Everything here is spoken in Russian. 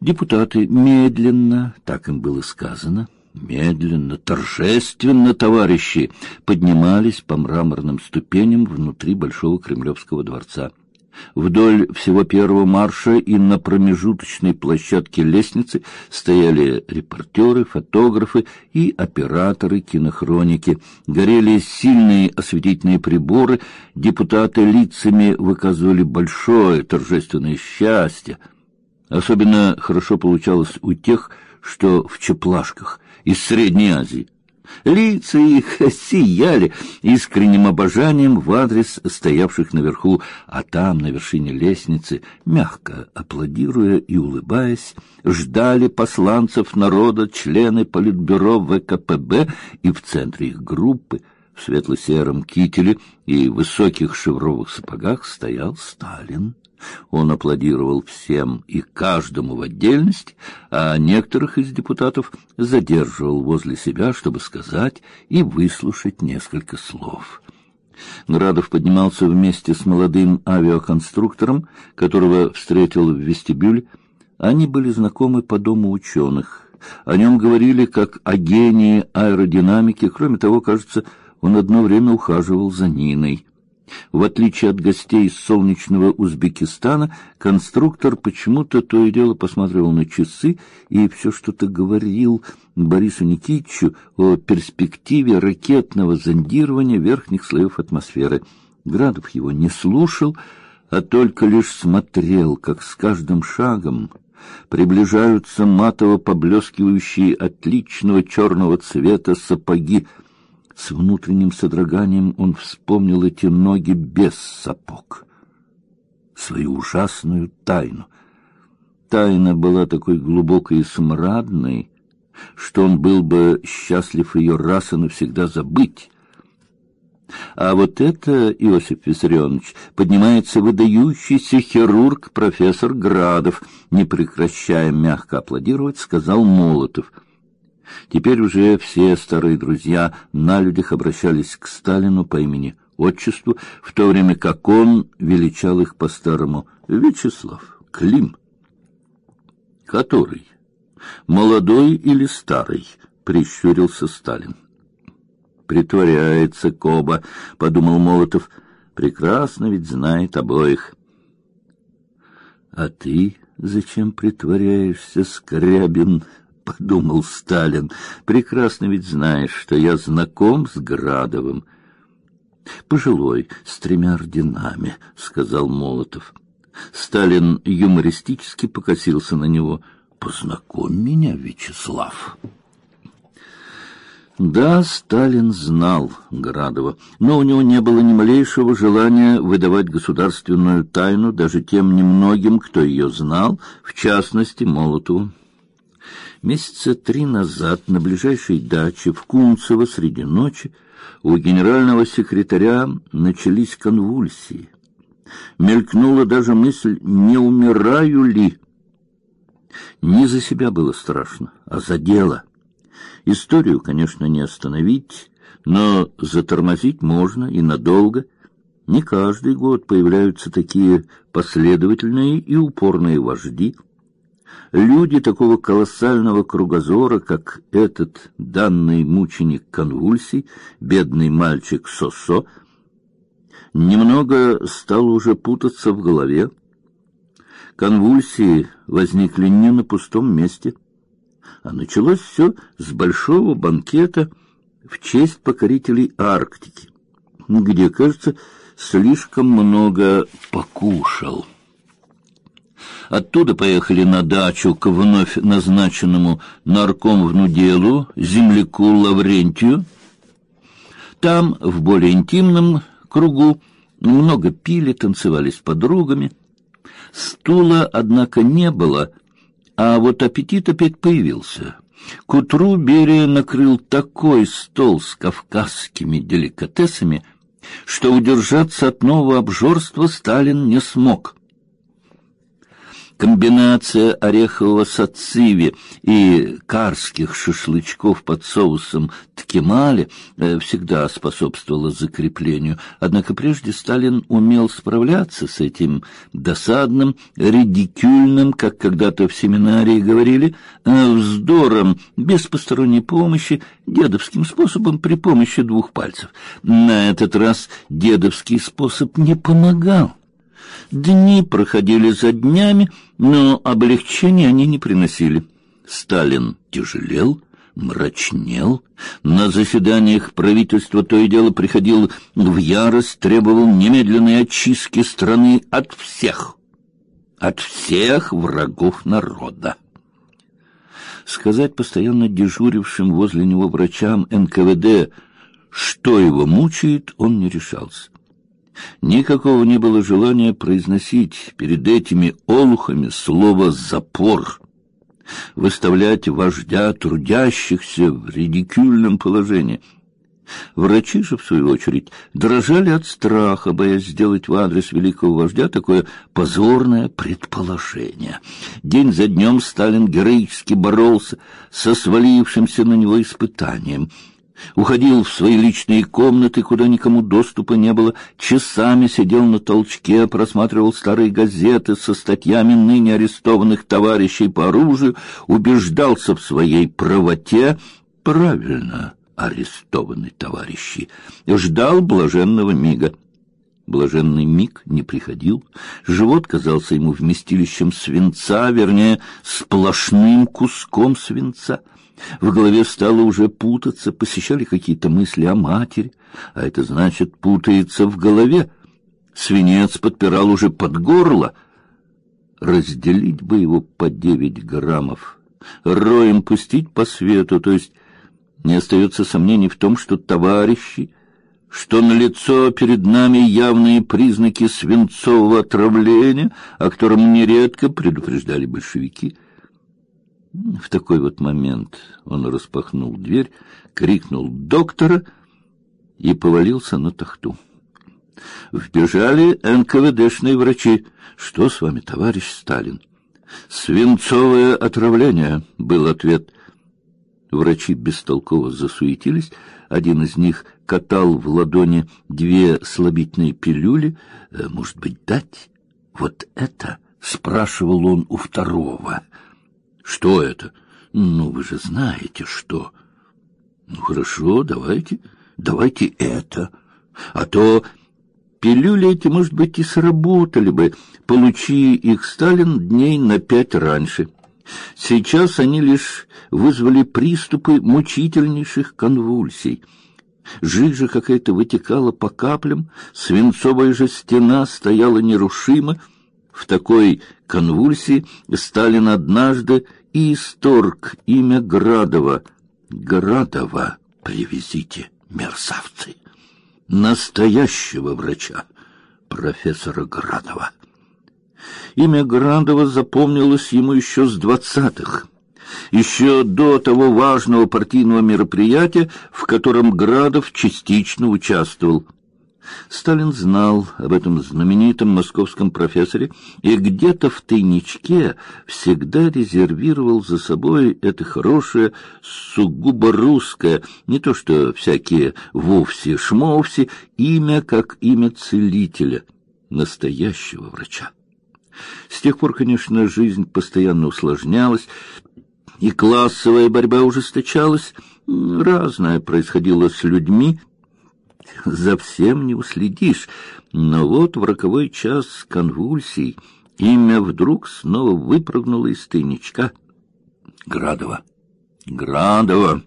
Депутаты медленно, так им было сказано, медленно, торжественно, товарищи, поднимались по мраморным ступеням внутри Большого Кремлевского дворца. Вдоль всего первого марша и на промежуточной площадке лестницы стояли репортеры, фотографы и операторы кинохроники. Горели сильные осветительные приборы, депутаты лицами выказывали большое торжественное счастье. Особенно хорошо получалось у тех, что в чеплашках из Средней Азии. Лица их сияли искренним обожанием в адрес стоявших наверху, а там, на вершине лестницы, мягко аплодируя и улыбаясь, ждали посланцев народа члены Политбюро ВКПБ и в центре их группы в светло-сером кителе и высоких шевровых сапогах стоял Сталин. Он аплодировал всем и каждому в отдельности, а некоторых из депутатов задерживал возле себя, чтобы сказать и выслушать несколько слов. Градов поднимался вместе с молодым авиаконструктором, которого встретил в вестибюле. Они были знакомы по дому ученых. О нем говорили как о гении аэродинамики. Кроме того, кажется, он одно время ухаживал за Ниной. В отличие от гостей из солнечного Узбекистана, конструктор почему-то то и дело посматривал на часы и все что-то говорил Борису Никитичу о перспективе ракетного зондирования верхних слоев атмосферы. Градов его не слушал, а только лишь смотрел, как с каждым шагом приближаются матово поблескивающие отличного черного цвета сапоги — с внутренним содроганием он вспомнил эти ноги без сапог, свою ужасную тайну. Тайна была такой глубокой и смрадной, что он был бы счастлив ее раз и навсегда забыть. А вот это, Иосиф Виссарионович, поднимается выдающийся хирург профессор Градов, не прекращая мягко аплодировать, сказал Молотов — Теперь уже все старые друзья на людях обращались к Сталину по имени отчеству, в то время как он величал их по-старому Вячеслав, Клим. Который? Молодой или старый? Прищурился Сталин. Притворяется Коба, подумал Молотов. Прекрасно ведь знает обоих. А ты зачем притворяешься, Скрябин? — подумал Сталин. — Прекрасно ведь знаешь, что я знаком с Градовым. — Пожилой, с тремя орденами, — сказал Молотов. Сталин юмористически покосился на него. — Познакомь меня, Вячеслав. Да, Сталин знал Градова, но у него не было ни малейшего желания выдавать государственную тайну даже тем немногим, кто ее знал, в частности Молотову. Месяца три назад на ближайшей даче в Кунцево среди ночи у генерального секретаря начались конвульсии. Мелькнула даже мысль, не умираю ли. Не за себя было страшно, а за дело. Историю, конечно, не остановить, но затормозить можно и надолго. Не каждый год появляются такие последовательные и упорные вожди — Люди такого колоссального кругозора, как этот данный мученик конвульсий, бедный мальчик Сосо, немного стал уже путаться в голове. Конвульсии возникли не на пустом месте, а началось все с большого банкета в честь покорителей Арктики, где, кажется, слишком много покушал. Оттуда поехали на дачу к вновь назначенному наркомвнуделу, земляку Лаврентию. Там, в более интимном кругу, много пили, танцевали с подругами. Стула, однако, не было, а вот аппетит опять появился. К утру Берия накрыл такой стол с кавказскими деликатесами, что удержаться от нового обжорства Сталин не смог. Комбинация орехового сациви и карских шашлычков под соусом ткемали э, всегда способствовала закреплению. Однако прежде Сталин умел справляться с этим досадным, редикюльным, как когда-то в семинарии говорили, э, вздором, без посторонней помощи, дедовским способом при помощи двух пальцев. На этот раз дедовский способ не помогал. Дни проходили за днями, но облегчения они не приносили. Сталин тяжелел, мрачнел. На заседаниях правительства то и дело приходил в ярость, требовал немедленной очистки страны от всех, от всех врагов народа. Сказать постоянно дежурившим возле него врачам НКВД, что его мучает, он не решался. Никакого не было желания произносить перед этими олухами слово «запор», выставлять вождя трудящихся в редикюльном положении. Врачи же, в свою очередь, дрожали от страха, боясь сделать в адрес великого вождя такое позорное предположение. День за днем Сталин героически боролся со свалившимся на него испытанием — уходил в свои личные комнаты, куда никому доступа не было, часами сидел на толчке, просматривал старые газеты со статьями ныне арестованных товарищей по оружию, убеждался в своей правоте, правильно арестованные товарищи, ждал блаженного мига. Блаженный миг не приходил, живот казался ему вместилищем свинца, вернее, сплошным куском свинца. В голове стало уже путаться, посещали какие-то мысли о матери, а это значит, путается в голове. Свинец подпирал уже под горло. Разделить бы его по девять граммов, роем пустить по свету, то есть не остается сомнений в том, что товарищи, что на лицо перед нами явные признаки свинцового отравления, о котором нередко предупреждали большевики — в такой вот момент он распахнул дверь, крикнул «Доктора!» и повалился на тахту. Вбежали НКВДшные врачи. «Что с вами, товарищ Сталин?» «Свинцовое отравление», — был ответ. Врачи бестолково засуетились. Один из них катал в ладони две слабительные пилюли. «Э, «Может быть, дать?» «Вот это?» — спрашивал он у второго. Что это? Ну, вы же знаете, что. Ну, хорошо, давайте, давайте это. А то пилюли эти, может быть, и сработали бы, получи их Сталин дней на пять раньше. Сейчас они лишь вызвали приступы мучительнейших конвульсий. Жижа какая-то вытекала по каплям, свинцовая же стена стояла нерушимо. В такой конвульсии Сталин однажды исторг имя Градова. Градова привезите, мерзавцы. Настоящего врача, профессора Градова. Имя Градова запомнилось ему еще с двадцатых, еще до того важного партийного мероприятия, в котором Градов частично участвовал. Сталин знал об этом знаменитом московском профессоре и где-то в тайничке всегда резервировал за собой это хорошее, сугубо русское, не то что всякие вовсе шмовси, имя как имя целителя, настоящего врача. С тех пор, конечно, жизнь постоянно усложнялась, и классовая борьба ужесточалась, разное происходило с людьми, за всем не уследишь. Но вот в роковой час конвульсий имя вдруг снова выпрыгнуло из тайничка. Градова. Градова.